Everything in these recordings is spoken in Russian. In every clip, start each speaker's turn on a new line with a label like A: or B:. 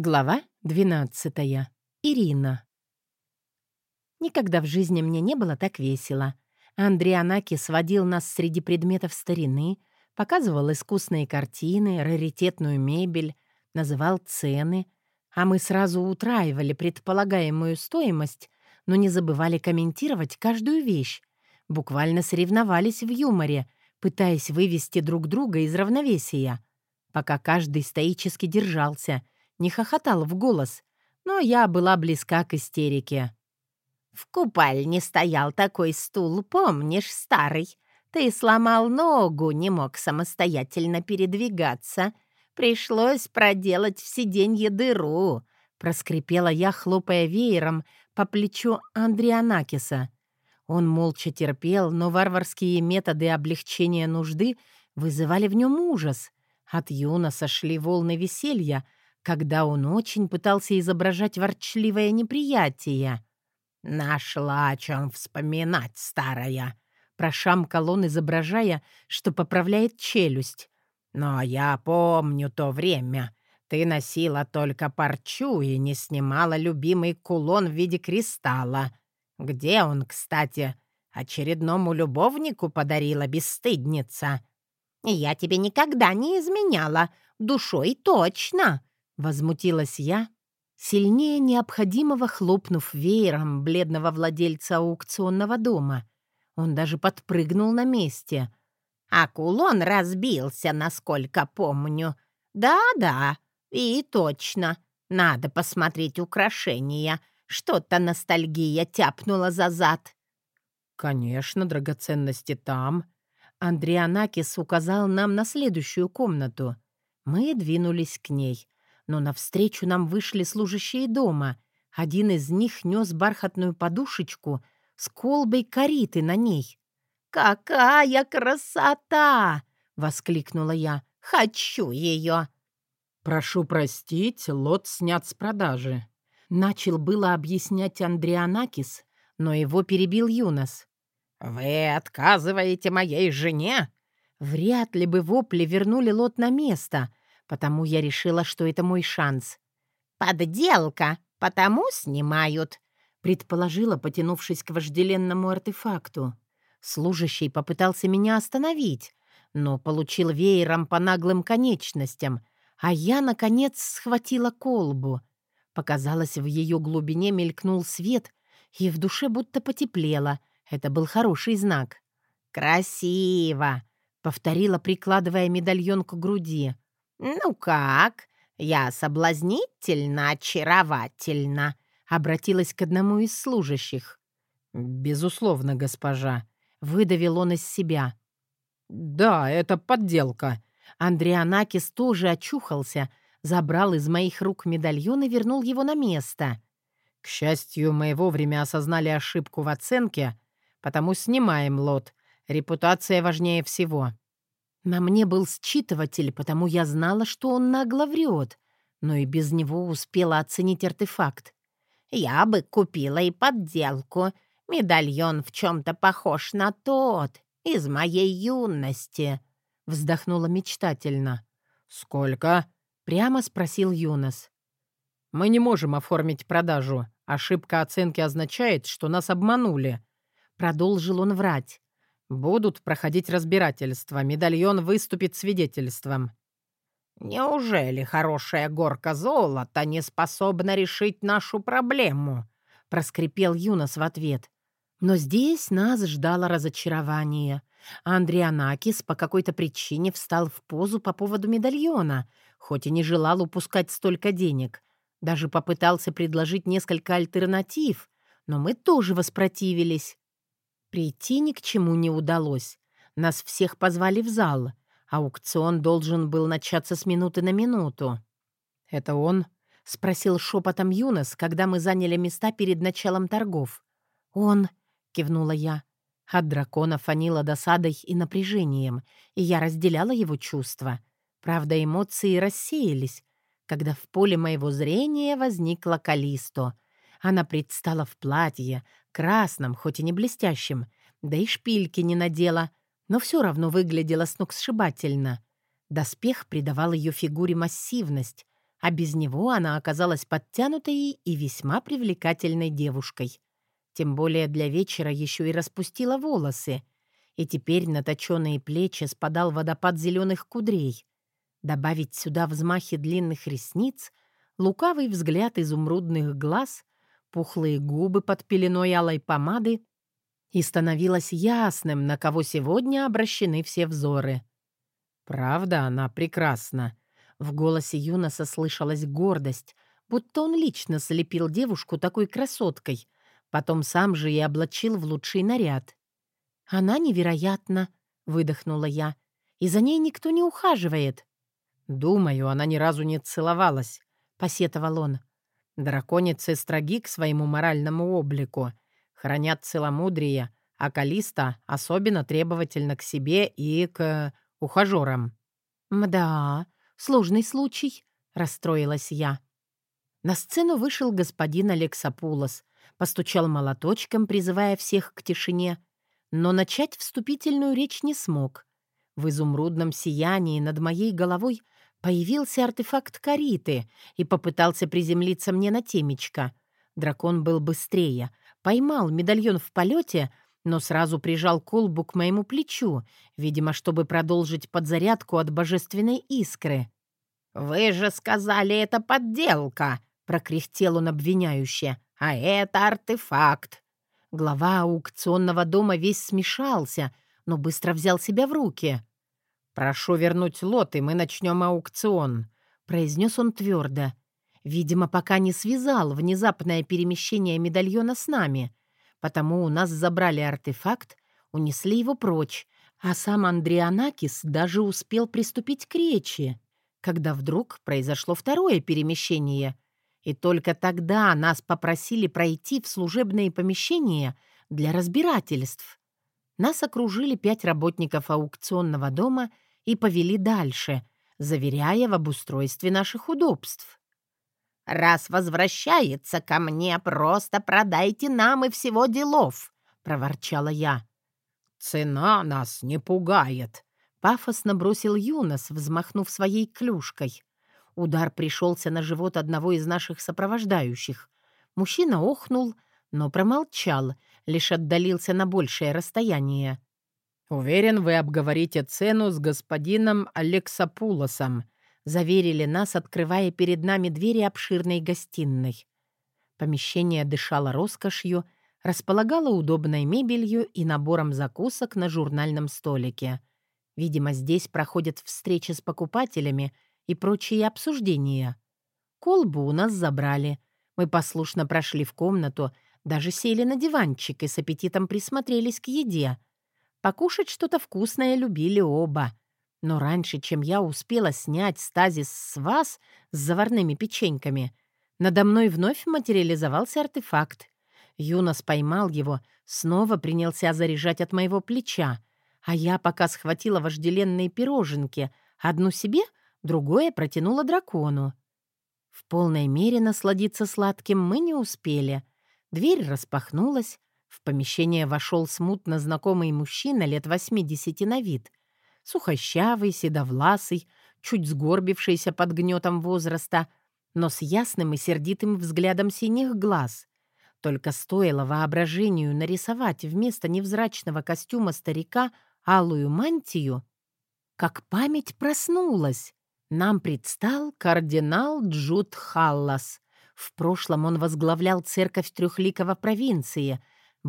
A: Глава 12. Ирина. Никогда в жизни мне не было так весело. Андрианаки сводил нас среди предметов старины, показывал искусные картины, раритетную мебель, называл цены, а мы сразу утраивали предполагаемую стоимость, но не забывали комментировать каждую вещь, буквально соревновались в юморе, пытаясь вывести друг друга из равновесия, пока каждый стоически держался — не хохотал в голос, но я была близка к истерике.
B: «В купальне стоял такой стул, помнишь, старый? Ты сломал ногу, не мог самостоятельно передвигаться. Пришлось проделать в сиденье дыру», — проскрипела я, хлопая веером по плечу Андрианакиса. Он молча терпел, но варварские методы облегчения нужды вызывали в нем ужас. От Юна сошли волны веселья — когда он очень пытался изображать ворчливое неприятие.
C: «Нашла о чем вспоминать, старая!»
A: Прошамкал он, изображая, что поправляет челюсть.
C: «Но я помню то время. Ты носила только парчу и не снимала любимый кулон в виде кристалла. Где он, кстати? Очередному любовнику подарила бесстыдница».
B: «Я тебе никогда не изменяла. Душой точно!»
A: Возмутилась я, сильнее необходимого хлопнув веером бледного владельца аукционного дома. Он даже подпрыгнул на месте.
B: «А кулон разбился, насколько помню. Да-да, и точно. Надо посмотреть украшения. Что-то ностальгия тяпнула за зад».
A: «Конечно, драгоценности там». Андрианакис указал нам на следующую комнату. Мы двинулись к ней но навстречу нам вышли служащие дома. Один из них нес бархатную подушечку с колбой кориты на ней.
B: «Какая красота!» — воскликнула я. «Хочу ее!»
A: «Прошу простить, лот снят с продажи». Начал было объяснять Андрианакис, но его перебил Юнос.
C: «Вы отказываете моей жене?»
A: Вряд ли бы вопли вернули лот на место, потому я решила, что это мой шанс.
B: «Подделка, потому снимают», —
A: предположила, потянувшись к вожделенному артефакту. Служащий попытался меня остановить, но получил веером по наглым конечностям, а я, наконец, схватила колбу. Показалось, в ее глубине мелькнул свет, и в душе будто потеплело. Это был хороший знак.
B: «Красиво!» — повторила, прикладывая медальон к груди. «Ну как? Я соблазнительно, очаровательно», — обратилась к одному из служащих.
A: «Безусловно, госпожа», — выдавил он из себя.
C: «Да, это подделка».
A: Андрианакис тоже очухался, забрал из моих рук медальон и вернул его на место.
C: «К счастью, мы вовремя осознали ошибку в оценке, потому снимаем лот. Репутация важнее всего».
A: На мне был считыватель, потому я знала, что он нагло врет, но и без него успела оценить артефакт.
B: «Я бы купила и подделку. Медальон в чем-то похож на тот, из моей юности», — вздохнула мечтательно.
C: «Сколько?»
A: — прямо спросил Юнос.
C: «Мы не можем оформить продажу. Ошибка оценки означает, что нас обманули».
A: Продолжил он врать.
C: Будут проходить разбирательства, медальон выступит свидетельством.
B: «Неужели хорошая горка золота не способна решить нашу проблему?» — проскрипел Юнос в ответ.
A: Но здесь нас ждало разочарование. Андрианакис по какой-то причине встал в позу по поводу медальона, хоть и не желал упускать столько денег. Даже попытался предложить несколько альтернатив, но мы тоже воспротивились. Прийти ни к чему не удалось. Нас всех позвали в зал. Аукцион должен был начаться с минуты на минуту.
C: «Это он?»
A: — спросил шепотом Юнос, когда мы заняли места перед началом торгов. «Он», — кивнула я. От дракона фанило досадой и напряжением, и я разделяла его чувства. Правда, эмоции рассеялись, когда в поле моего зрения возникла Калисто. Она предстала в платье, красном, хоть и не блестящем, да и шпильки не надела, но все равно выглядела сногсшибательно. Доспех придавал ее фигуре массивность, а без него она оказалась подтянутой и весьма привлекательной девушкой. Тем более для вечера еще и распустила волосы, и теперь на точенные плечи спадал водопад зеленых кудрей. Добавить сюда взмахи длинных ресниц, лукавый взгляд изумрудных глаз, пухлые губы под пеленой алой помады, и становилось ясным, на кого сегодня обращены все взоры. «Правда, она прекрасна», в голосе Юноса слышалась гордость, будто он лично слепил девушку такой красоткой, потом сам же и облачил в лучший наряд. «Она невероятна», — выдохнула я, — «и за ней никто не ухаживает». «Думаю, она ни разу не целовалась», — посетовал он. «Драконицы строги к своему моральному облику, хранят целомудрие, а Калиста особенно требовательна к себе и к ухажерам». «Мда, Сложный случай», — расстроилась я. На сцену вышел господин Алексопулос, постучал молоточком, призывая всех к тишине, но начать вступительную речь не смог. В изумрудном сиянии над моей головой появился артефакт Кариты и попытался приземлиться мне на темечко. Дракон был быстрее, поймал медальон в полете, но сразу прижал колбу к моему плечу, видимо, чтобы продолжить подзарядку от божественной искры.
B: «Вы же сказали, это подделка!» — прокряхтел он обвиняюще. «А это артефакт!»
A: Глава аукционного дома весь смешался, но быстро взял себя в руки.
C: «Прошу вернуть лот, и мы начнем аукцион», — произнес он твердо.
A: Видимо, пока не связал внезапное перемещение медальона с нами. Потому у нас забрали артефакт, унесли его прочь, а сам Андрианакис даже успел приступить к речи, когда вдруг произошло второе перемещение. И только тогда нас попросили пройти в служебные помещения для разбирательств. Нас окружили пять работников аукционного дома и повели дальше, заверяя в обустройстве наших удобств.
B: «Раз возвращается ко мне, просто продайте нам и всего делов», — проворчала я.
C: «Цена нас не пугает», —
A: пафосно бросил Юнос, взмахнув своей клюшкой. Удар пришелся на живот одного из наших сопровождающих. Мужчина охнул, но промолчал, лишь отдалился на большее расстояние.
C: «Уверен, вы обговорите цену с господином Алексопулосом»,
A: заверили нас, открывая перед нами двери обширной гостиной. Помещение дышало роскошью, располагало удобной мебелью и набором закусок на журнальном столике. Видимо, здесь проходят встречи с покупателями и прочие обсуждения. Колбу у нас забрали. Мы послушно прошли в комнату, даже сели на диванчик и с аппетитом присмотрелись к еде. Покушать что-то вкусное любили оба — но раньше, чем я успела снять стазис с вас с заварными печеньками, надо мной вновь материализовался артефакт. Юнос поймал его, снова принялся заряжать от моего плеча, а я пока схватила вожделенные пироженки, одну себе, другое протянула дракону. В полной мере насладиться сладким мы не успели. Дверь распахнулась, в помещение вошел смутно знакомый мужчина лет 80 на вид — сухощавый, седовласый, чуть сгорбившийся под гнетом возраста, но с ясным и сердитым взглядом синих глаз. Только стоило воображению нарисовать вместо невзрачного костюма старика алую мантию, как память проснулась. Нам предстал кардинал Джуд Халлас. В прошлом он возглавлял церковь Трехликова провинции,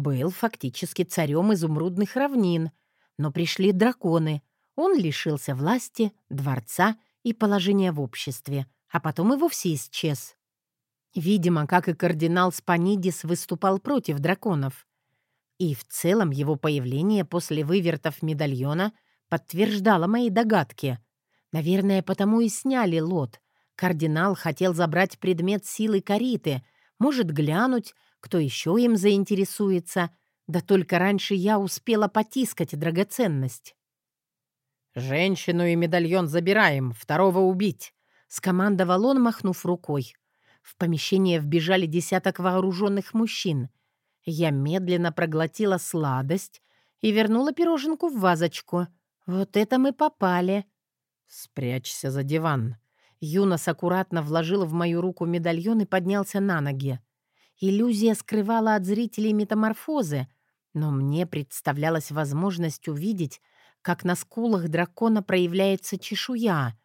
A: был фактически царем изумрудных равнин, но пришли драконы, он лишился власти, дворца и положения в обществе, а потом и вовсе исчез. Видимо, как и кардинал Спанидис выступал против драконов. И в целом его появление после вывертов медальона подтверждало мои догадки. Наверное, потому и сняли лот. Кардинал хотел забрать предмет силы Кариты, может глянуть, кто еще им заинтересуется, да только раньше я успела потискать драгоценность.
C: «Женщину и медальон забираем, второго убить!» — скомандовал он, махнув рукой.
A: В помещение вбежали десяток вооруженных мужчин. Я медленно проглотила сладость и вернула пироженку в вазочку. Вот это мы попали.
C: «Спрячься за диван», —
A: Юнос аккуратно вложил в мою руку медальон и поднялся на ноги. Иллюзия скрывала от зрителей метаморфозы, но мне представлялась возможность увидеть, как на скулах дракона проявляется чешуя.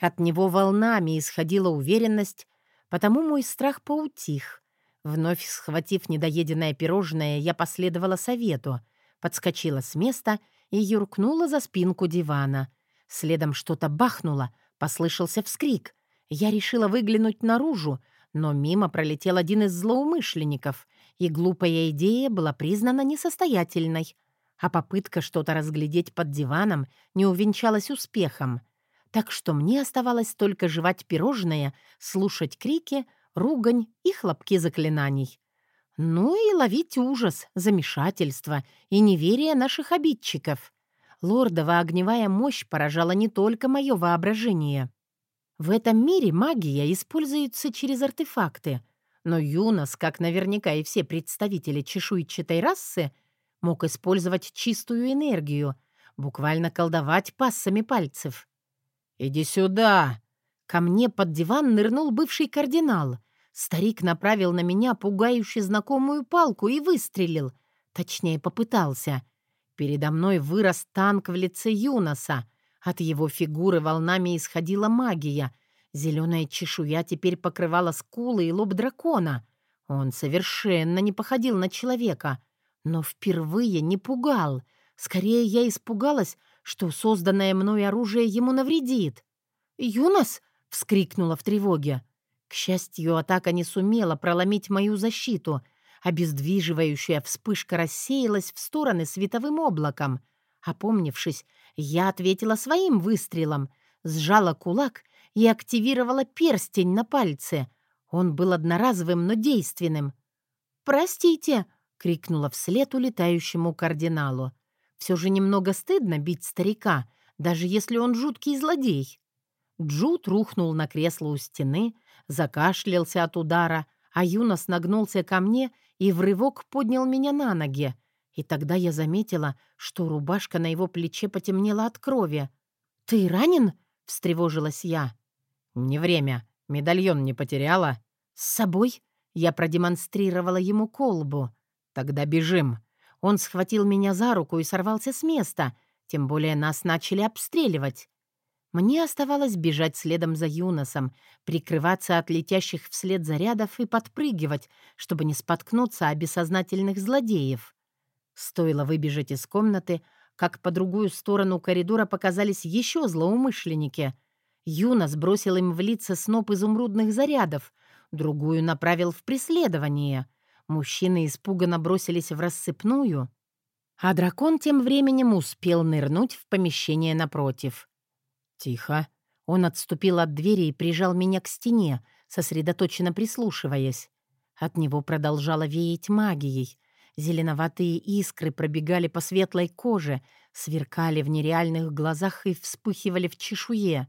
A: От него волнами исходила уверенность, потому мой страх поутих. Вновь схватив недоеденное пирожное, я последовала совету, подскочила с места и юркнула за спинку дивана. Следом что-то бахнуло, послышался вскрик. Я решила выглянуть наружу, но мимо пролетел один из злоумышленников, и глупая идея была признана несостоятельной, а попытка что-то разглядеть под диваном не увенчалась успехом. Так что мне оставалось только жевать пирожное, слушать крики, ругань и хлопки заклинаний. Ну и ловить ужас, замешательство и неверие наших обидчиков. Лордова огневая мощь поражала не только мое воображение. В этом мире магия используется через артефакты, но Юнос, как наверняка и все представители чешуйчатой расы, мог использовать чистую энергию, буквально колдовать пассами пальцев. «Иди сюда!» Ко мне под диван нырнул бывший кардинал. Старик направил на меня пугающе знакомую палку и выстрелил. Точнее, попытался. Передо мной вырос танк в лице Юноса. От его фигуры волнами исходила магия. Зеленая чешуя теперь покрывала скулы и лоб дракона. Он совершенно не походил на человека, но впервые не пугал. Скорее, я испугалась, что созданное мной оружие ему навредит. «Юнос!» — вскрикнула в тревоге. К счастью, атака не сумела проломить мою защиту. Обездвиживающая вспышка рассеялась в стороны световым облаком. Опомнившись, я ответила своим выстрелом, сжала кулак и активировала перстень на пальце. Он был одноразовым, но действенным. «Простите!» — крикнула вслед улетающему кардиналу. Все же немного стыдно бить старика, даже если он жуткий злодей. Джуд рухнул на кресло у стены, закашлялся от удара, а Юнос нагнулся ко мне и в рывок поднял меня на ноги. И тогда я заметила, что рубашка на его плече потемнела от крови. «Ты ранен?» — встревожилась я. «Не время. Медальон не потеряла?» «С собой?» Я продемонстрировала ему колбу. «Тогда бежим. Он схватил меня за руку и сорвался с места, тем более нас начали обстреливать. Мне оставалось бежать следом за Юносом, прикрываться от летящих вслед зарядов и подпрыгивать, чтобы не споткнуться о бессознательных злодеев. Стоило выбежать из комнаты, как по другую сторону коридора показались еще злоумышленники. Юнос бросил им в лица сноп изумрудных зарядов, другую направил в преследование — Мужчины испуганно бросились в рассыпную, а дракон тем временем успел нырнуть в помещение напротив. «Тихо». Он отступил от двери и прижал меня к стене, сосредоточенно прислушиваясь. От него продолжало веять магией. Зеленоватые искры пробегали по светлой коже, сверкали в нереальных глазах и вспыхивали в чешуе.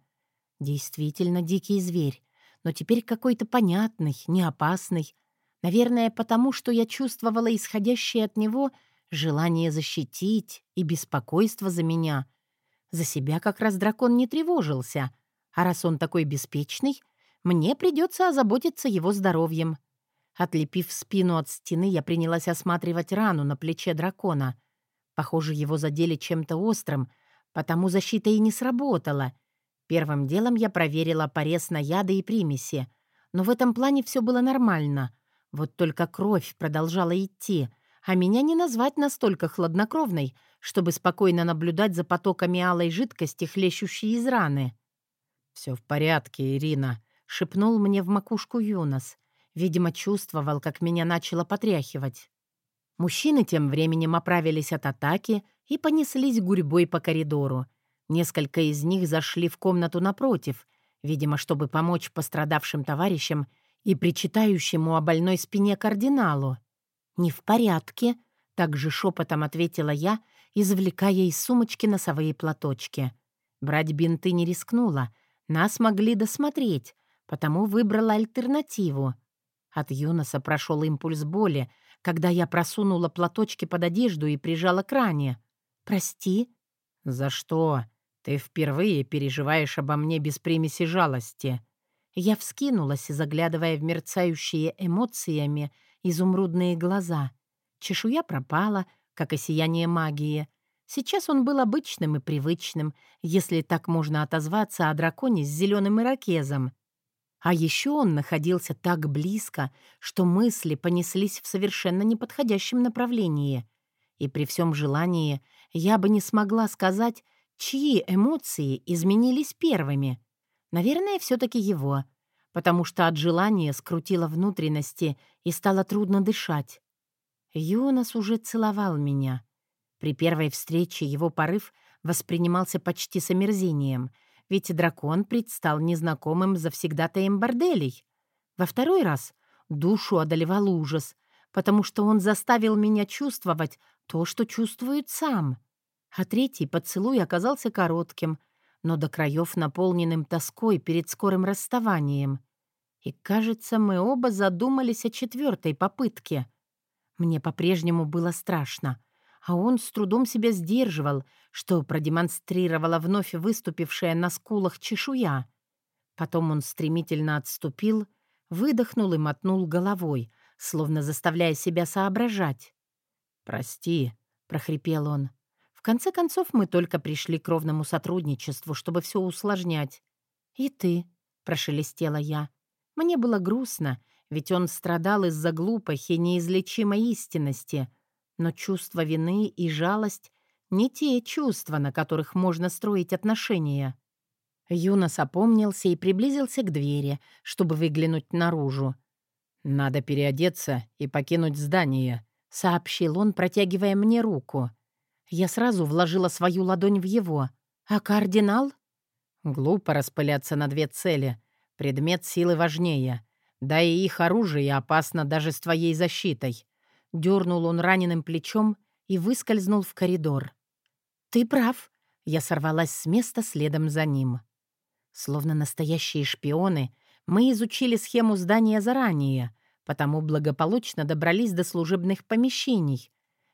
A: Действительно дикий зверь, но теперь какой-то понятный, неопасный, Наверное, потому что я чувствовала исходящее от него желание защитить и беспокойство за меня. За себя как раз дракон не тревожился, а раз он такой беспечный, мне придется озаботиться его здоровьем. Отлепив спину от стены, я принялась осматривать рану на плече дракона. Похоже, его задели чем-то острым, потому защита и не сработала. Первым делом я проверила порез на яды и примеси, но в этом плане все было нормально — вот только кровь продолжала идти, а меня не назвать настолько хладнокровной, чтобы спокойно наблюдать за потоками алой жидкости, хлещущей из раны. «Все в порядке, Ирина», — шепнул мне в макушку Юнос. Видимо, чувствовал, как меня начало потряхивать. Мужчины тем временем оправились от атаки и понеслись гурьбой по коридору. Несколько из них зашли в комнату напротив, видимо, чтобы помочь пострадавшим товарищам и причитающему о больной спине кардиналу. «Не в порядке», — также шепотом ответила я, извлекая из сумочки носовые платочки. Брать бинты не рискнула, нас могли досмотреть, потому выбрала альтернативу. От Юноса прошел импульс боли, когда я просунула платочки под одежду и прижала к ране. «Прости». «За что?»
C: Ты впервые переживаешь обо мне без примеси жалости».
A: Я вскинулась, заглядывая в мерцающие эмоциями изумрудные глаза. Чешуя пропала, как и сияние магии. Сейчас он был обычным и привычным, если так можно отозваться о драконе с зеленым ирокезом. А еще он находился так близко, что мысли понеслись в совершенно неподходящем направлении. И при всем желании я бы не смогла сказать, чьи эмоции изменились первыми. Наверное, все-таки его, потому что от желания скрутило внутренности и стало трудно дышать. Юнос уже целовал меня. При первой встрече его порыв воспринимался почти с омерзением, ведь дракон предстал незнакомым завсегдатаем борделей. Во второй раз душу одолевал ужас, потому что он заставил меня чувствовать то, что чувствует сам. А третий поцелуй оказался коротким — но до краев наполненным тоской перед скорым расставанием. И, кажется, мы оба задумались о четвертой попытке. Мне по-прежнему было страшно, а он с трудом себя сдерживал, что продемонстрировала вновь выступившая на скулах чешуя. Потом он стремительно отступил, выдохнул и мотнул головой, словно заставляя себя соображать. «Прости», — прохрипел он, — конце концов, мы только пришли к ровному сотрудничеству, чтобы все усложнять. «И ты», — прошелестела я. Мне было грустно, ведь он страдал из-за глупой и неизлечимой истинности. Но чувство вины и жалость — не те чувства, на которых можно строить отношения. Юнос опомнился и приблизился к двери, чтобы выглянуть наружу. «Надо переодеться и покинуть здание», — сообщил он, протягивая мне руку. Я сразу вложила свою ладонь в его. «А кардинал?» «Глупо распыляться на две цели. Предмет силы важнее. Да и их оружие опасно даже с твоей защитой». Дернул он раненым плечом и выскользнул в коридор. «Ты прав». Я сорвалась с места следом за ним. Словно настоящие шпионы, мы изучили схему здания заранее, потому благополучно добрались до служебных помещений,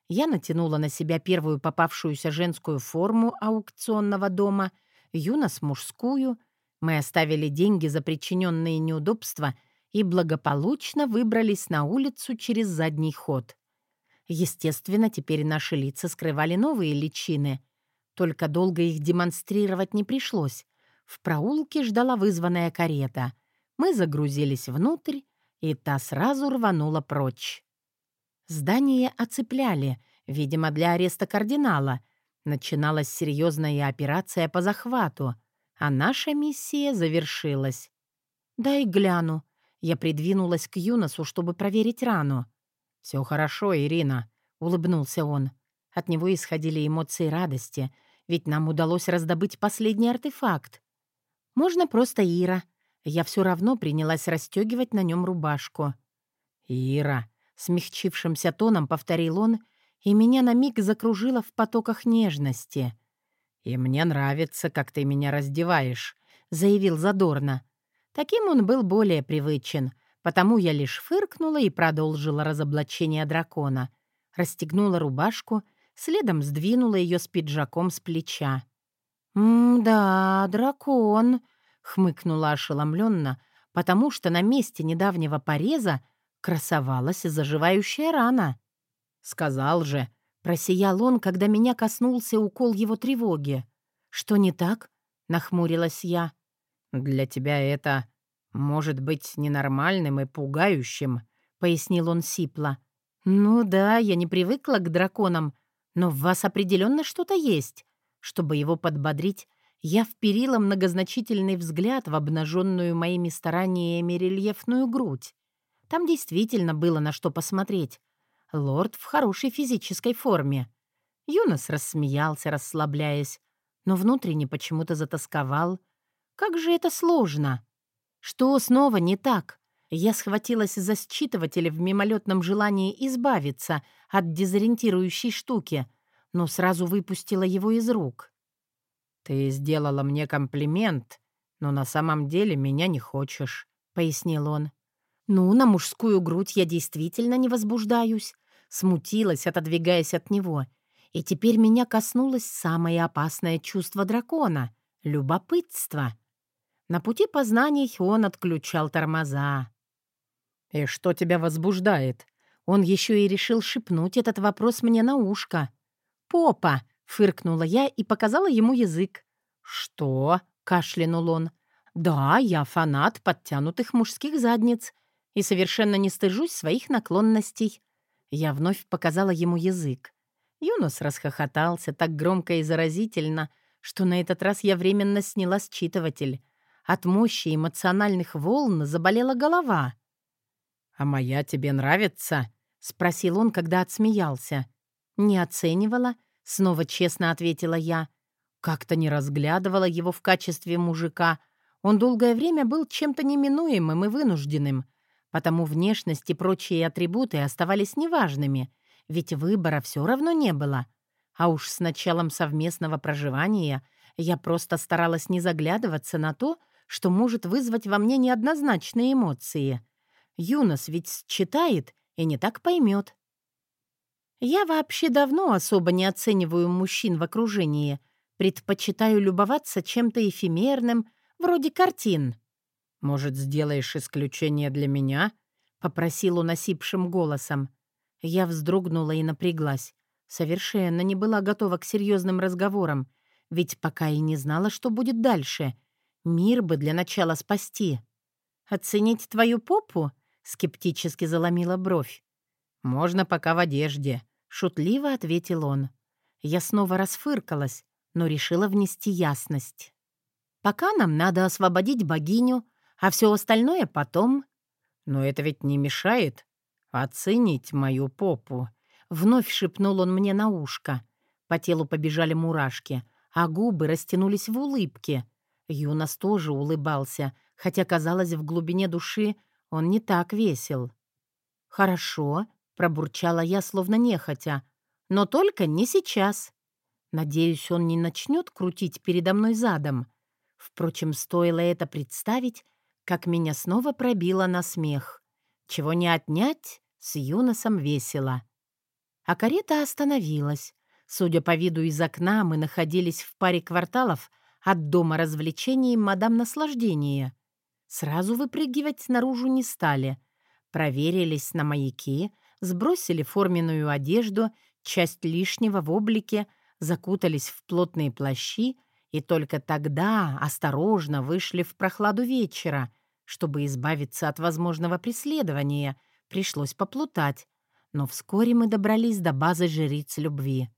A: я натянула на себя первую попавшуюся женскую форму аукционного дома, Юнос — мужскую. Мы оставили деньги за причиненные неудобства и благополучно выбрались на улицу через задний ход. Естественно, теперь наши лица скрывали новые личины. Только долго их демонстрировать не пришлось. В проулке ждала вызванная карета. Мы загрузились внутрь, и та сразу рванула прочь. Здание оцепляли, видимо, для ареста кардинала. Начиналась серьезная операция по захвату, а наша миссия завершилась. «Дай гляну». Я придвинулась к Юносу, чтобы проверить рану. «Все хорошо, Ирина», — улыбнулся он. От него исходили эмоции радости, ведь нам удалось раздобыть последний артефакт. «Можно просто Ира». Я все равно принялась расстегивать на нем рубашку. «Ира», Смягчившимся тоном повторил он, и меня на миг закружило в потоках нежности. «И мне нравится, как ты меня раздеваешь», — заявил задорно. Таким он был более привычен, потому я лишь фыркнула и продолжила разоблачение дракона. Расстегнула рубашку, следом сдвинула ее с пиджаком с плеча. «М-да, дракон», — хмыкнула ошеломленно, потому что на месте недавнего пореза красовалась заживающая рана. «Сказал же», — просиял он, когда меня коснулся укол его тревоги. «Что не так?» — нахмурилась я. «Для тебя это может быть ненормальным и пугающим», — пояснил он сипло. «Ну да, я не привыкла к драконам, но в вас определенно что-то есть». Чтобы его подбодрить, я вперила многозначительный взгляд в обнаженную моими стараниями рельефную грудь. Там действительно было на что посмотреть. Лорд в хорошей физической форме. Юнос рассмеялся, расслабляясь, но внутренне почему-то затасковал. Как же это сложно! Что снова не так? Я схватилась за считыватель в мимолетном желании избавиться от дезориентирующей штуки, но сразу выпустила его из рук. «Ты сделала мне комплимент, но на самом деле меня не хочешь», — пояснил он. «Ну, на мужскую грудь я действительно не возбуждаюсь», смутилась, отодвигаясь от него. И теперь меня коснулось самое опасное чувство дракона — любопытство. На пути познаний он отключал тормоза.
C: «И что тебя возбуждает?»
A: Он еще и решил шепнуть этот вопрос мне на ушко. «Попа!» — фыркнула я и показала ему язык.
C: «Что?» — кашлянул он.
A: «Да, я фанат подтянутых мужских задниц и совершенно не стыжусь своих наклонностей». Я вновь показала ему язык. Юнос расхохотался так громко и заразительно, что на этот раз я временно сняла считыватель. От мощи эмоциональных волн заболела голова.
C: «А моя тебе нравится?»
A: — спросил он, когда отсмеялся. «Не оценивала?» — снова честно ответила я. Как-то не разглядывала его в качестве мужика. Он долгое время был чем-то неминуемым и вынужденным, потому внешность и прочие атрибуты оставались неважными, ведь выбора все равно не было. А уж с началом совместного проживания я просто старалась не заглядываться на то, что может вызвать во мне неоднозначные эмоции. Юнос ведь читает и не так поймет. Я вообще давно особо не оцениваю мужчин в окружении, предпочитаю любоваться чем-то эфемерным, вроде картин.
C: «Может, сделаешь исключение для меня?» — попросил он осипшим голосом.
A: Я вздрогнула и напряглась. Совершенно не была готова к серьезным разговорам, ведь пока и не знала, что будет дальше. Мир бы для начала спасти. «Оценить твою попу?» скептически заломила бровь.
C: «Можно пока в одежде», —
A: шутливо ответил он. Я снова расфыркалась, но решила внести ясность. «Пока нам надо освободить богиню, а все остальное потом».
C: «Но это ведь не мешает оценить мою попу», —
A: вновь шепнул он мне на ушко. По телу побежали мурашки, а губы растянулись в улыбке. Юнос тоже улыбался, хотя, казалось, в глубине души он не так весел. «Хорошо», — пробурчала я, словно нехотя. «Но только не сейчас. Надеюсь, он не начнет крутить передо мной задом. Впрочем, стоило это представить, как меня снова пробило на смех. Чего не отнять, с Юносом весело. А карета остановилась. Судя по виду из окна, мы находились в паре кварталов от дома развлечений «Мадам Наслаждения». Сразу выпрыгивать наружу не стали. Проверились на маяки, сбросили форменную одежду, часть лишнего в облике, закутались в плотные плащи и только тогда осторожно вышли в прохладу вечера. Чтобы избавиться от возможного преследования, пришлось поплутать. Но вскоре мы добрались до базы жриц любви.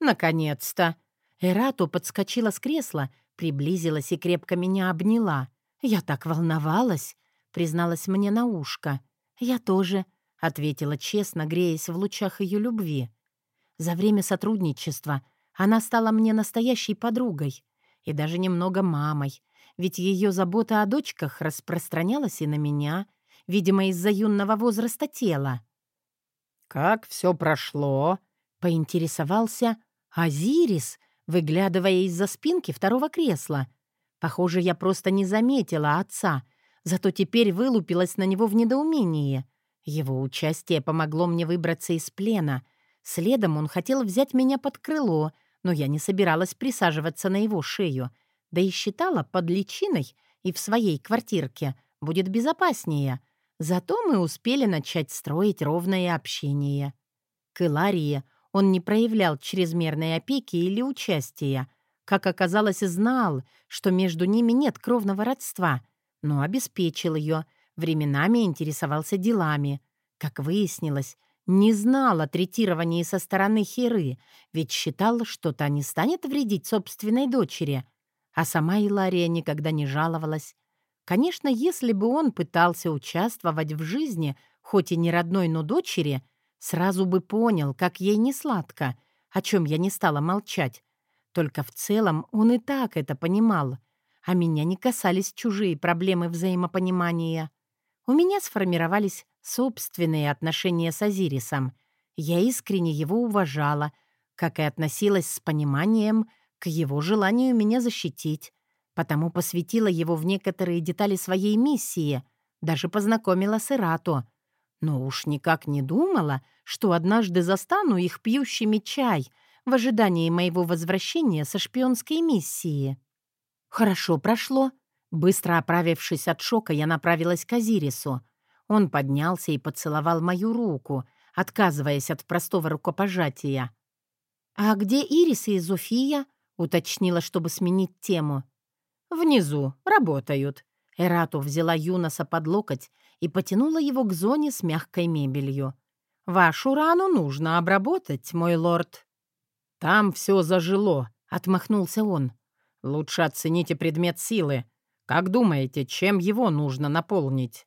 A: «Наконец-то!» Эрату подскочила с кресла, приблизилась и крепко меня обняла. «Я так волновалась», — призналась мне на ушко. «Я тоже», — ответила честно, греясь в лучах ее любви. За время сотрудничества она стала мне настоящей подругой и даже немного мамой, ведь ее забота о дочках распространялась и на меня, видимо, из-за юного возраста тела.
C: «Как все прошло?» — поинтересовался Азирис, выглядывая из-за спинки второго кресла —
A: Похоже, я просто не заметила отца, зато теперь вылупилась на него в недоумении. Его участие помогло мне выбраться из плена. Следом он хотел взять меня под крыло, но я не собиралась присаживаться на его шею, да и считала под личиной и в своей квартирке будет безопаснее. Зато мы успели начать строить ровное общение. К Иларии он не проявлял чрезмерной опеки или участия — как оказалось, знал, что между ними нет кровного родства, но обеспечил ее, временами интересовался делами. Как выяснилось, не знал о третировании со стороны Херы, ведь считал, что та не станет вредить собственной дочери. А сама Илария никогда не жаловалась. Конечно, если бы он пытался участвовать в жизни, хоть и не родной, но дочери, сразу бы понял, как ей не сладко, о чем я не стала молчать, только в целом он и так это понимал, а меня не касались чужие проблемы взаимопонимания. У меня сформировались собственные отношения с Азирисом. Я искренне его уважала, как и относилась с пониманием к его желанию меня защитить, потому посвятила его в некоторые детали своей миссии, даже познакомила с Ирато. Но уж никак не думала, что однажды застану их пьющими чай — в ожидании моего возвращения со шпионской миссии. Хорошо прошло. Быстро оправившись от шока, я направилась к Азирису. Он поднялся и поцеловал мою руку, отказываясь от простого рукопожатия. «А где Ирис и Зофия?» — уточнила, чтобы сменить тему. «Внизу. Работают». Эрату взяла Юноса под локоть и потянула его к зоне с мягкой мебелью. «Вашу рану нужно обработать, мой лорд». «Там все зажило», — отмахнулся он. «Лучше оцените предмет силы. Как думаете, чем его нужно наполнить?»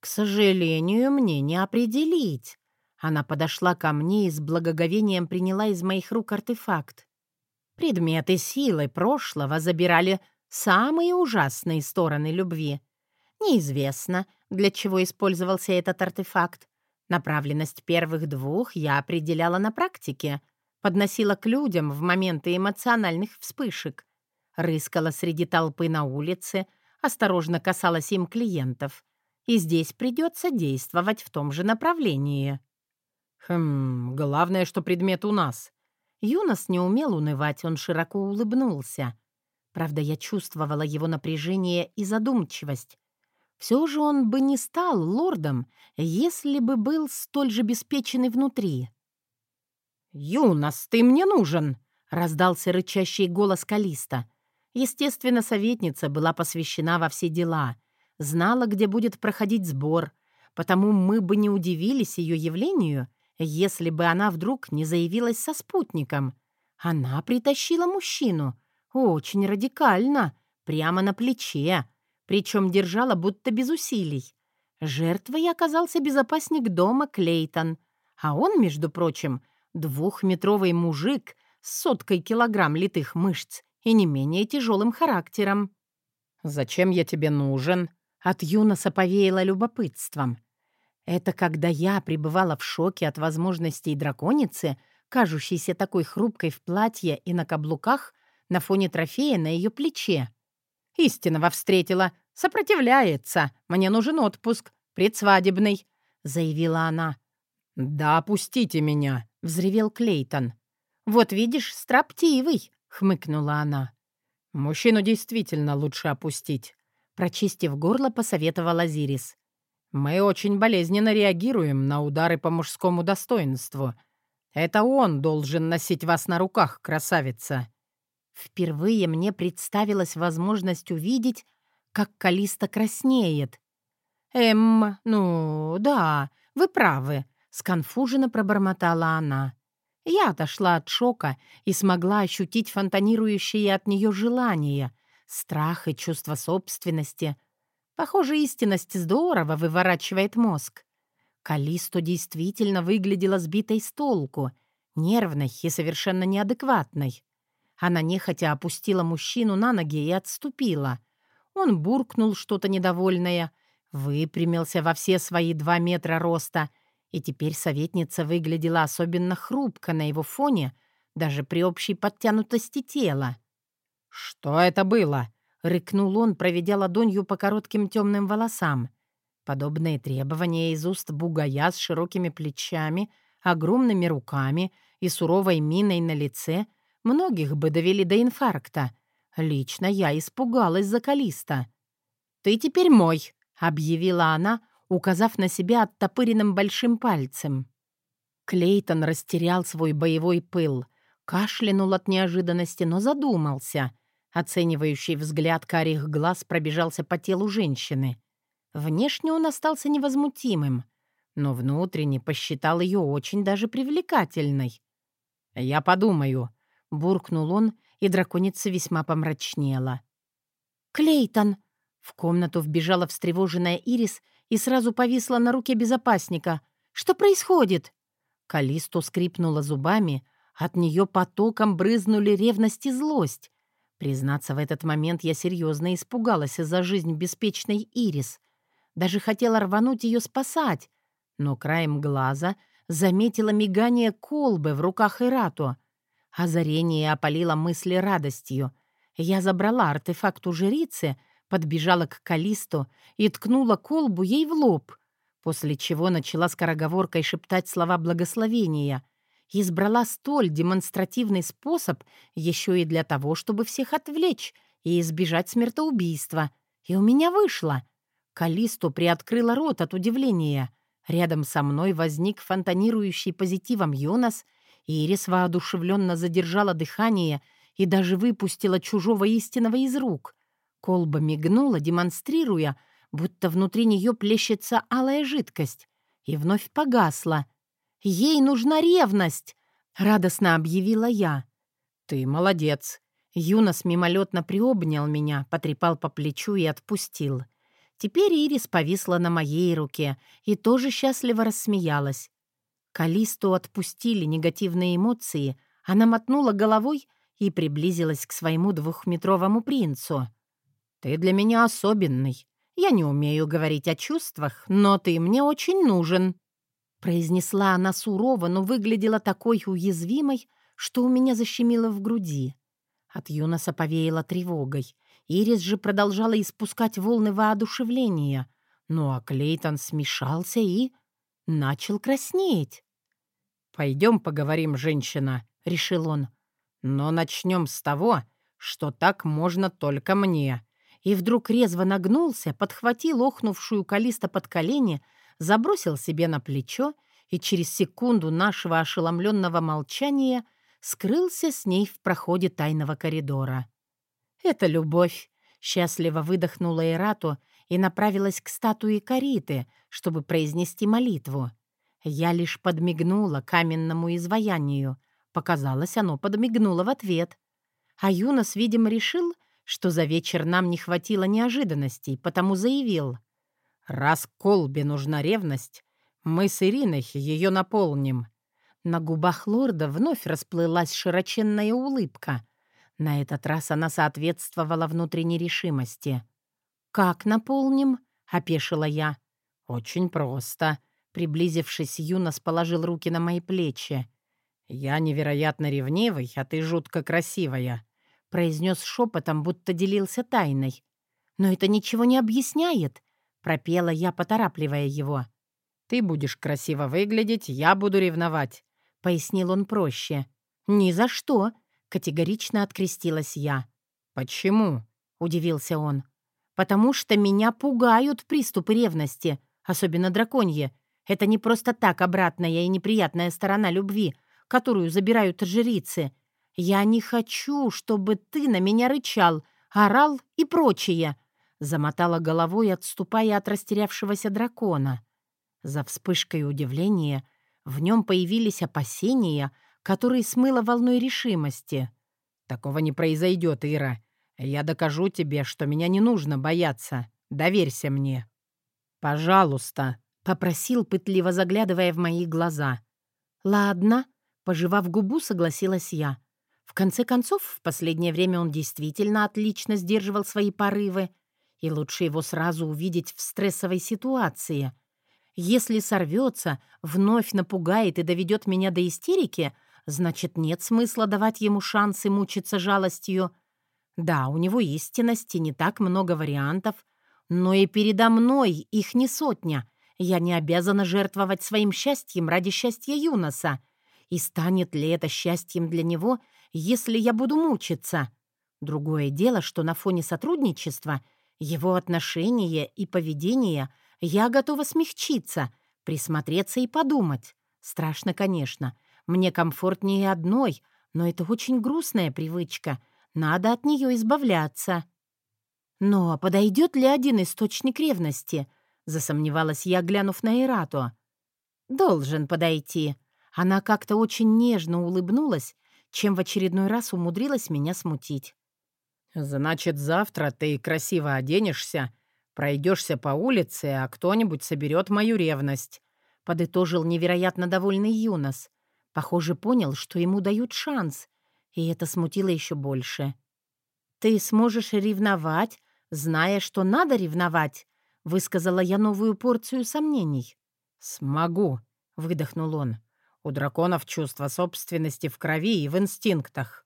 A: «К сожалению, мне не определить». Она подошла ко мне и с благоговением приняла из моих рук артефакт. Предметы силы прошлого забирали самые ужасные стороны любви. Неизвестно, для чего использовался этот артефакт. Направленность первых двух я определяла на практике, подносила к людям в моменты эмоциональных вспышек, рыскала среди толпы на улице, осторожно касалась им клиентов. И здесь придется действовать в том же направлении. «Хм, главное, что предмет у нас». Юнос не умел унывать, он широко улыбнулся. Правда, я чувствовала его напряжение и задумчивость. Все же он бы не стал лордом, если бы был столь же беспечен внутри. «Юнос, ты мне нужен!» — раздался рычащий голос Калиста. Естественно, советница была посвящена во все дела, знала, где будет проходить сбор, потому мы бы не удивились ее явлению, если бы она вдруг не заявилась со спутником. Она притащила мужчину. Очень радикально, прямо на плече, причем держала будто без усилий. Жертвой оказался безопасник дома Клейтон, а он, между прочим, двухметровый мужик с соткой килограмм литых мышц и не менее тяжелым характером. «Зачем я тебе нужен?» От Юноса повеяло любопытством. Это когда я пребывала в шоке от возможностей драконицы, кажущейся такой хрупкой в платье и на каблуках, на фоне трофея на ее плече. «Истинного встретила. Сопротивляется. Мне нужен отпуск. Предсвадебный», — заявила она. «Да опустите меня», — взревел Клейтон. «Вот видишь, строптивый», — хмыкнула она. «Мужчину действительно лучше опустить», — прочистив горло, посоветовал Зирис. «Мы очень болезненно реагируем на удары по мужскому достоинству. Это он должен носить вас на руках, красавица». Впервые мне представилась возможность увидеть, как Калиста краснеет. «Эм, ну, да, вы правы», — сконфуженно пробормотала она. Я отошла от шока и смогла ощутить фонтанирующие от нее желания, страх и чувство собственности. Похоже, истинность здорово выворачивает мозг. Калисто действительно выглядела сбитой с толку, нервной и совершенно неадекватной. Она нехотя опустила мужчину на ноги и отступила. Он буркнул что-то недовольное, выпрямился во все свои два метра роста, и теперь советница выглядела особенно хрупко на его фоне, даже при общей подтянутости тела. «Что это было?» — рыкнул он, проведя ладонью по коротким темным волосам. Подобные требования из уст бугая с широкими плечами, огромными руками и суровой миной на лице Многих бы довели до инфаркта. Лично я испугалась за Калиста. «Ты теперь мой», — объявила она, указав на себя оттопыренным большим пальцем. Клейтон растерял свой боевой пыл, кашлянул от неожиданности, но задумался. Оценивающий взгляд карих глаз пробежался по телу женщины. Внешне он остался невозмутимым, но внутренне посчитал ее очень даже привлекательной. «Я подумаю», — буркнул он, и драконица весьма помрачнела. «Клейтон!» В комнату вбежала встревоженная Ирис и сразу повисла на руке безопасника. «Что происходит?» Калисто скрипнула зубами, от нее потоком брызнули ревность и злость. Признаться, в этот момент я серьезно испугалась за жизнь беспечной Ирис. Даже хотела рвануть ее спасать, но краем глаза заметила мигание колбы в руках Ирату. Озарение опалило мысли радостью. Я забрала артефакт у жрицы, подбежала к Калисту и ткнула колбу ей в лоб, после чего начала скороговоркой шептать слова благословения избрала столь демонстративный способ еще и для того, чтобы всех отвлечь и избежать смертоубийства. И у меня вышло. Калисто приоткрыла рот от удивления. Рядом со мной возник фонтанирующий позитивом и Ирис воодушевленно задержала дыхание и даже выпустила чужого истинного из рук. Колба мигнула, демонстрируя, будто внутри нее плещется алая жидкость, и вновь погасла. «Ей нужна ревность!» — радостно объявила я. «Ты молодец!» Юнос мимолетно приобнял меня, потрепал по плечу и отпустил. Теперь Ирис повисла на моей руке и тоже счастливо рассмеялась. Калисту отпустили негативные эмоции, она мотнула головой и приблизилась к своему двухметровому принцу. «Ты для меня особенный. Я не умею говорить о чувствах, но ты мне очень нужен», — произнесла она сурово, но выглядела такой уязвимой, что у меня защемило в груди. От Юноса повеяло тревогой. Ирис же продолжала испускать волны воодушевления. Ну а Клейтон смешался и... начал краснеть. «Пойдем поговорим, женщина», — решил он. «Но начнем с того, что так можно только мне и вдруг резво нагнулся, подхватил охнувшую Калиста под колени, забросил себе на плечо и через секунду нашего ошеломленного молчания скрылся с ней в проходе тайного коридора. «Это любовь!» — счастливо выдохнула Эрату и направилась к статуе Кариты, чтобы произнести молитву. Я лишь подмигнула каменному изваянию. Показалось, оно подмигнуло в ответ. А Юнос, видимо, решил — что за вечер нам не хватило неожиданностей, потому заявил. «Раз Колбе нужна ревность, мы с Ириной ее наполним». На губах лорда вновь расплылась широченная улыбка. На этот раз она соответствовала внутренней решимости. «Как наполним?» — опешила я. «Очень просто». Приблизившись, Юнос положил руки на мои плечи. «Я невероятно ревнивый, а ты жутко красивая произнес шепотом, будто делился тайной. «Но это ничего не объясняет», — пропела я, поторапливая его. «Ты будешь красиво выглядеть, я буду ревновать», — пояснил он проще. «Ни за что», — категорично открестилась я. «Почему?» — удивился он. «Потому что меня пугают приступы ревности, особенно драконье. Это не просто так обратная и неприятная сторона любви, которую забирают жрицы. «Я не хочу, чтобы ты на меня рычал, орал и прочее», — замотала головой, отступая от растерявшегося дракона. За вспышкой удивления в нем появились опасения, которые смыло волной решимости. «Такого не произойдет, Ира. Я докажу тебе, что меня не нужно бояться. Доверься мне». «Пожалуйста», — попросил, пытливо заглядывая в мои глаза. «Ладно», — пожевав губу, согласилась я. В конце концов, в последнее время он действительно отлично сдерживал свои порывы, и лучше его сразу увидеть в стрессовой ситуации. Если сорвется, вновь напугает и доведет меня до истерики, значит, нет смысла давать ему шансы мучиться жалостью. Да, у него истинности не так много вариантов, но и передо мной их не сотня. Я не обязана жертвовать своим счастьем ради счастья Юноса. И станет ли это счастьем для него — если я буду мучиться. Другое дело, что на фоне сотрудничества его отношения и поведение я готова смягчиться, присмотреться и подумать. Страшно, конечно. Мне комфортнее одной, но это очень грустная привычка. Надо от нее избавляться. Но подойдет ли один источник ревности? Засомневалась я, глянув на Ирату. Должен подойти. Она как-то очень нежно улыбнулась чем в очередной раз умудрилась меня смутить. «Значит, завтра ты красиво оденешься, пройдешься по улице, а кто-нибудь соберет мою ревность», — подытожил невероятно довольный Юнос. Похоже, понял, что ему дают шанс, и это смутило еще больше. «Ты сможешь ревновать, зная, что надо ревновать», — высказала я новую порцию сомнений. «Смогу», — выдохнул он. У драконов чувство собственности в крови и в инстинктах.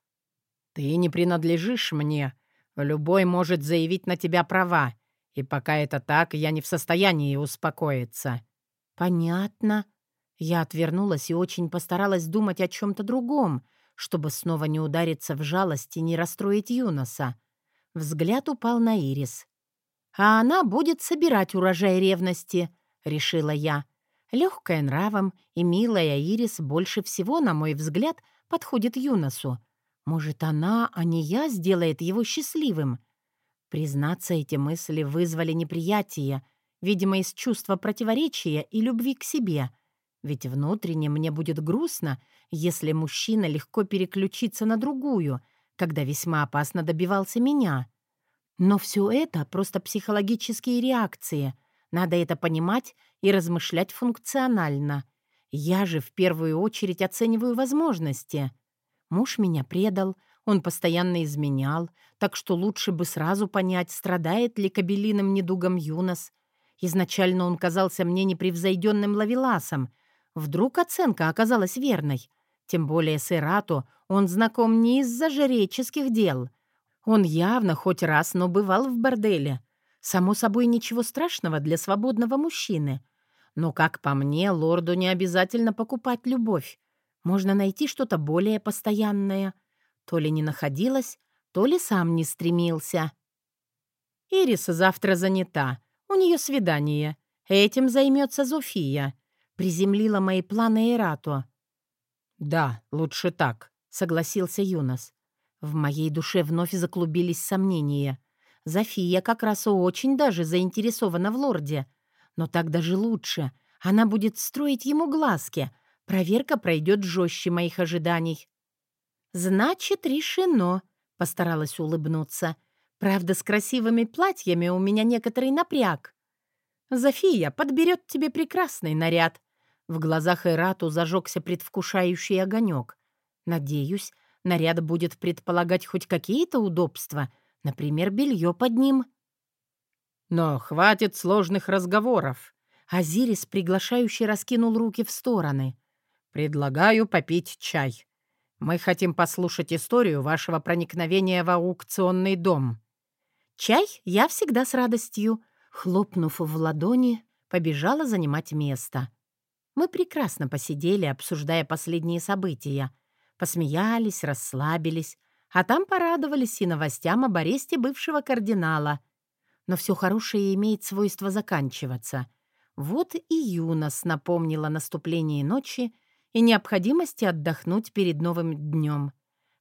A: Ты не принадлежишь мне. Любой может заявить на тебя права. И пока это так, я не в состоянии успокоиться». «Понятно». Я отвернулась и очень постаралась думать о чем-то другом, чтобы снова не удариться в жалость и не расстроить Юноса. Взгляд упал на Ирис. «А она будет собирать урожай ревности», — решила я. Легкая нравом и милая Ирис больше всего, на мой взгляд, подходит Юносу. Может, она, а не я, сделает его счастливым? Признаться, эти мысли вызвали неприятие, видимо, из чувства противоречия и любви к себе. Ведь внутренне мне будет грустно, если мужчина легко переключится на другую, когда весьма опасно добивался меня. Но все это просто психологические реакции. Надо это понимать и размышлять функционально. Я же в первую очередь оцениваю возможности. Муж меня предал, он постоянно изменял, так что лучше бы сразу понять, страдает ли кабелиным недугом Юнос. Изначально он казался мне непревзойденным лавеласом. Вдруг оценка оказалась верной. Тем более с Эрату он знаком не из-за жреческих дел. Он явно хоть раз, но бывал в борделе. Само собой, ничего страшного для свободного мужчины. Но, как по мне, лорду не обязательно покупать любовь. Можно найти что-то более постоянное. То ли не находилось, то ли сам не стремился. Ириса завтра занята. У нее свидание. Этим займется Зофия. Приземлила мои планы Эрату. «Да, лучше так», — согласился Юнос. В моей душе вновь заклубились сомнения — Зофия как раз очень даже заинтересована в лорде. Но так даже лучше. Она будет строить ему глазки. Проверка пройдет жестче моих ожиданий. «Значит, решено», — постаралась улыбнуться. «Правда, с красивыми платьями у меня некоторый напряг». «Зофия подберет тебе прекрасный наряд». В глазах Эрату зажегся предвкушающий огонек. «Надеюсь, наряд будет предполагать хоть какие-то удобства, Например, белье под ним. Но хватит сложных разговоров. Азирис, приглашающий, раскинул руки в стороны. «Предлагаю попить чай. Мы хотим послушать историю вашего проникновения в аукционный дом». «Чай я всегда с радостью», хлопнув в ладони, побежала занимать место. Мы прекрасно посидели, обсуждая последние события. Посмеялись, расслабились, а там порадовались и новостям об аресте бывшего кардинала. Но все хорошее имеет свойство заканчиваться. Вот и Юнос напомнила наступление ночи и необходимости отдохнуть перед новым днем.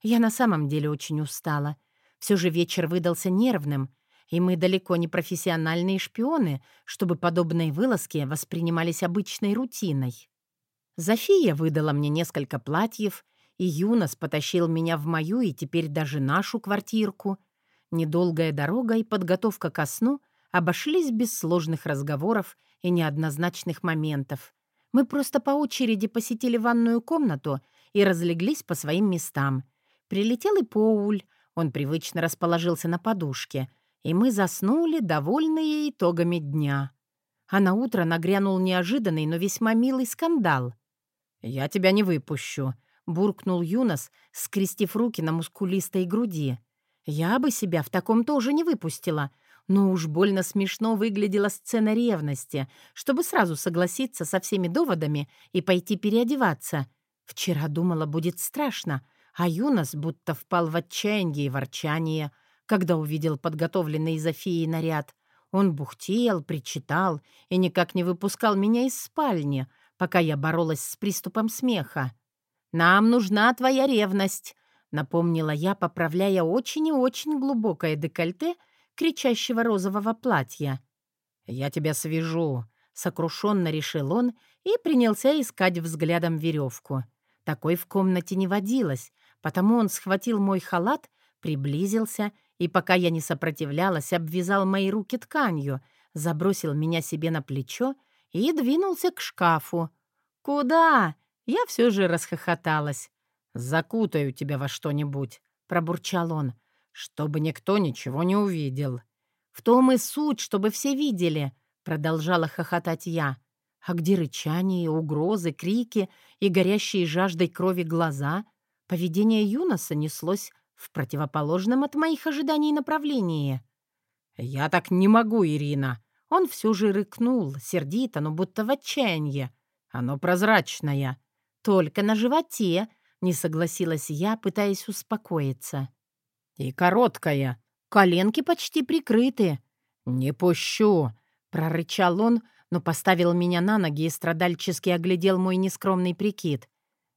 A: Я на самом деле очень устала. Все же вечер выдался нервным, и мы далеко не профессиональные шпионы, чтобы подобные вылазки воспринимались обычной рутиной. Зофия выдала мне несколько платьев — и Юнос потащил меня в мою и теперь даже нашу квартирку. Недолгая дорога и подготовка ко сну обошлись без сложных разговоров и неоднозначных моментов. Мы просто по очереди посетили ванную комнату и разлеглись по своим местам. Прилетел и Поуль, он привычно расположился на подушке, и мы заснули, довольные итогами дня. А на утро нагрянул неожиданный, но весьма милый скандал. «Я тебя не выпущу», буркнул Юнос, скрестив руки на мускулистой груди. «Я бы себя в таком тоже не выпустила, но уж больно смешно выглядела сцена ревности, чтобы сразу согласиться со всеми доводами и пойти переодеваться. Вчера думала, будет страшно, а Юнос будто впал в отчаяние и ворчание, когда увидел подготовленный Зофией наряд. Он бухтел, причитал и никак не выпускал меня из спальни, пока я боролась с приступом смеха. «Нам нужна твоя ревность», — напомнила я, поправляя очень и очень глубокое декольте кричащего розового платья. «Я тебя свяжу», — сокрушенно решил он и принялся искать взглядом веревку. Такой в комнате не водилось, потому он схватил мой халат, приблизился и, пока я не сопротивлялась, обвязал мои руки тканью, забросил меня себе на плечо и двинулся к шкафу. «Куда?» Я все же расхохоталась. «Закутаю тебя во что-нибудь», — пробурчал он, «чтобы никто ничего не увидел». «В том и суть, чтобы все видели», — продолжала хохотать я. «А где рычание, угрозы, крики и горящие жаждой крови глаза?» Поведение Юноса неслось в противоположном от моих ожиданий направлении. «Я так не могу, Ирина!» Он все же рыкнул, сердито, но будто в отчаянии.
C: Оно прозрачное».
A: «Только на животе», — не согласилась я, пытаясь успокоиться.
C: «И короткое».
A: «Коленки почти прикрыты».
C: «Не пущу», —
A: прорычал он, но поставил меня на ноги и страдальчески оглядел мой нескромный прикид.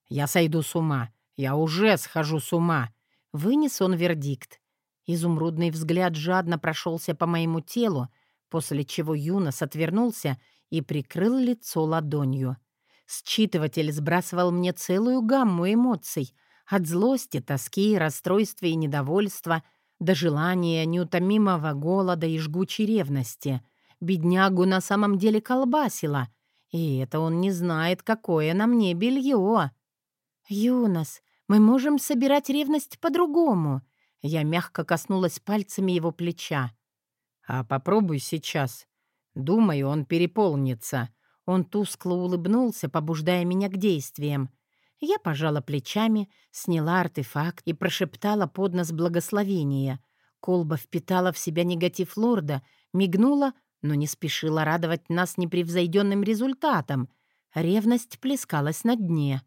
C: «Я сойду с ума. Я уже схожу с ума».
A: Вынес он вердикт. Изумрудный взгляд жадно прошелся по моему телу, после чего Юнос отвернулся и прикрыл лицо ладонью. Считыватель сбрасывал мне целую гамму эмоций, от злости, тоски, расстройства и недовольства до желания неутомимого голода и жгучей ревности. Беднягу на самом деле колбасило, и это он не знает, какое на мне белье. «Юнос, мы можем собирать ревность по-другому», я мягко коснулась пальцами его плеча.
C: «А попробуй сейчас. Думаю, он переполнится».
A: Он тускло улыбнулся, побуждая меня к действиям. Я пожала плечами, сняла артефакт и прошептала под нос благословения. Колба впитала в себя негатив лорда, мигнула, но не спешила радовать нас непревзойденным результатом. Ревность плескалась на дне.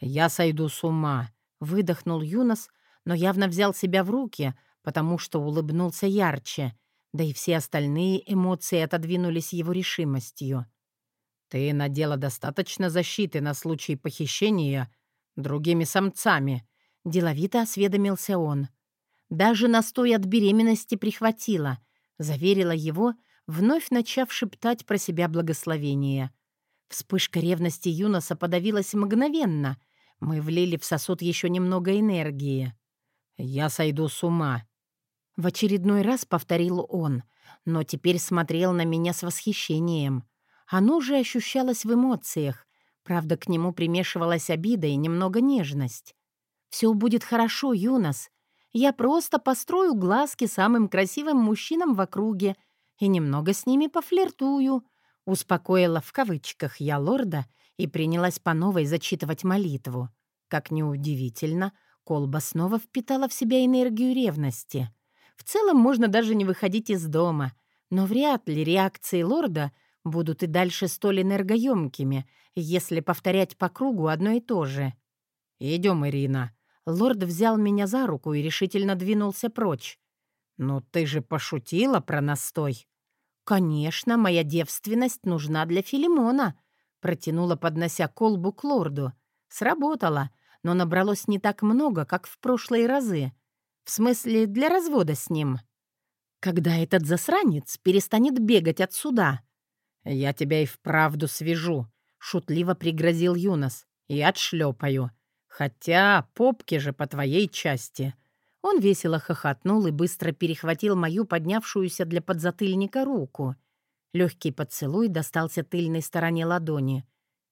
C: «Я сойду с ума», — выдохнул Юнос, но явно взял себя в руки, потому что улыбнулся ярче, да и все остальные эмоции отодвинулись его решимостью. «Ты надела достаточно защиты на случай похищения другими самцами», — деловито осведомился он.
A: «Даже настой от беременности прихватила», — заверила его, вновь начав шептать про себя благословение. Вспышка ревности Юноса подавилась мгновенно. Мы влили в сосуд еще немного энергии.
C: «Я сойду с ума», —
A: в очередной раз повторил он, но теперь смотрел на меня с восхищением. Оно же ощущалось в эмоциях, правда, к нему примешивалась обида и немного нежность. «Все будет хорошо, Юнос. Я просто построю глазки самым красивым мужчинам в округе и немного с ними пофлиртую», — успокоила в кавычках я лорда и принялась по новой зачитывать молитву. Как неудивительно, — Колба снова впитала в себя энергию ревности. В целом можно даже не выходить из дома, но вряд ли реакции лорда будут и дальше столь энергоемкими, если повторять по кругу одно и то же.
C: «Идем, Ирина».
A: Лорд взял меня за руку и решительно двинулся прочь.
C: «Ну ты же пошутила про настой».
A: «Конечно, моя девственность нужна для Филимона», протянула, поднося колбу к лорду. «Сработало но набралось не так много, как в прошлые разы. В смысле, для развода с ним. Когда этот засранец перестанет бегать отсюда?
C: «Я тебя и вправду свяжу», — шутливо пригрозил Юнос, — «и отшлепаю. Хотя попки же по твоей части».
A: Он весело хохотнул и быстро перехватил мою поднявшуюся для подзатыльника руку. Легкий поцелуй достался тыльной стороне ладони.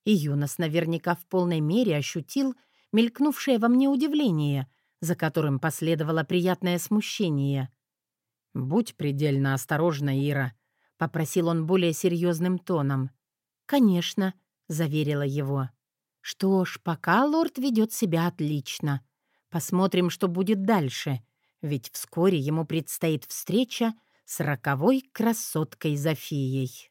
A: И Юнос наверняка в полной мере ощутил, мелькнувшее во мне удивление, за которым последовало приятное смущение.
C: «Будь предельно осторожна, Ира», — попросил он более серьезным тоном.
A: «Конечно», — заверила его. «Что ж, пока лорд ведет себя отлично. Посмотрим, что будет дальше, ведь вскоре ему предстоит встреча с роковой красоткой Зофией».